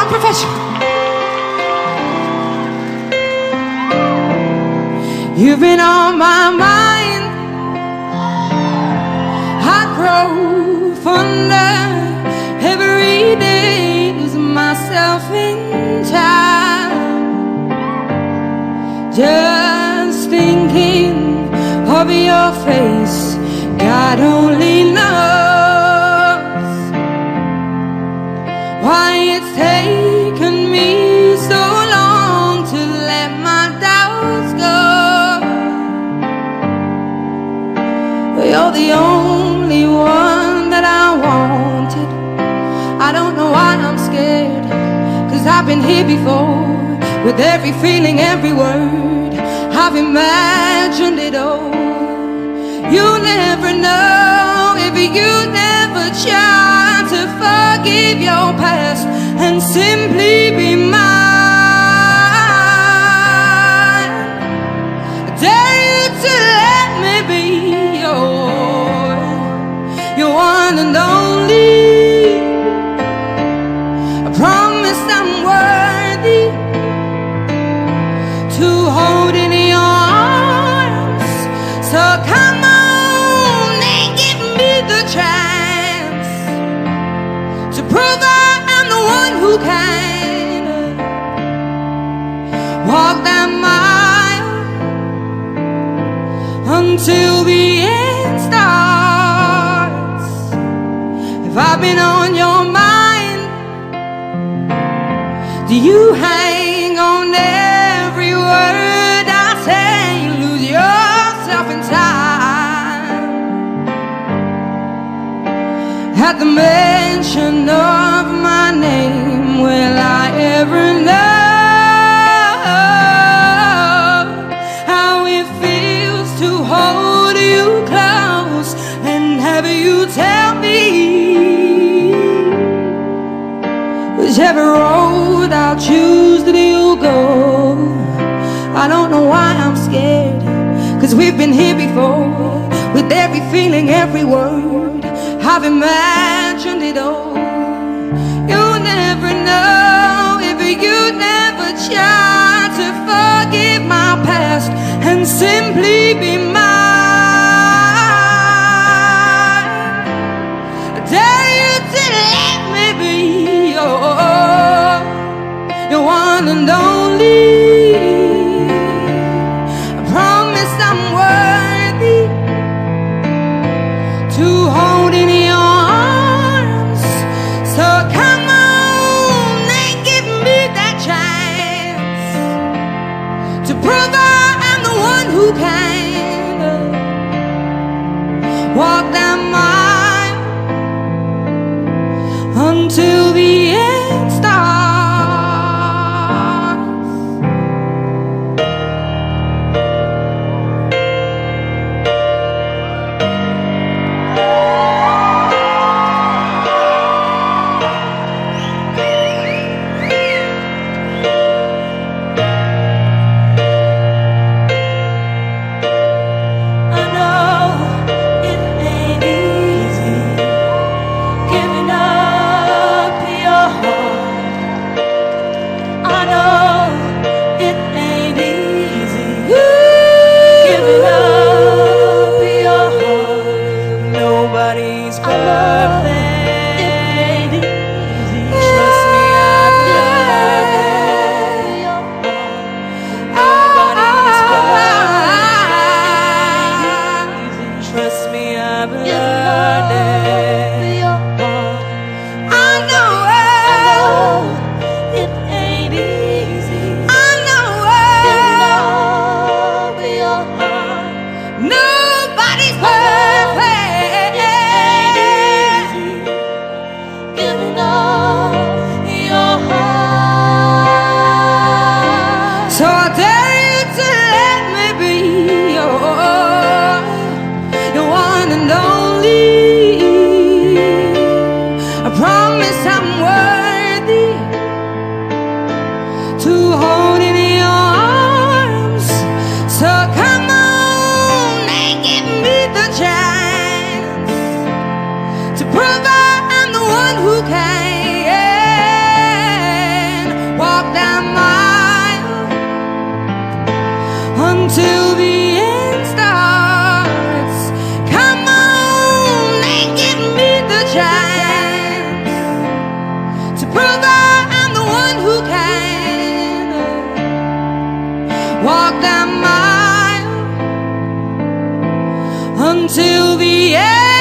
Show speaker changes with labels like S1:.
S1: Unprofessional. You've been on my mind. I grow fonder every day, losing myself in time. Just thinking of your face, God only knows why it's taken me so long to let my doubts go. You're the only one that I wanted. I don't know why I'm scared, cause I've been here before with every feeling, every word. I've imagined it all. You never know if you never try forgive your past and simply be until the end starts. If I've been on your mind, do you hang on every word I say? Lose yourself in time. At the mention of my name, will I ever know Whichever road I'll choose that you go. I don't know why I'm scared, cause we've been here before. With every feeling, every word, I've imagined it all. You'll never know if you never try to forgive my past and simply be mine. Walk that mile until until the end.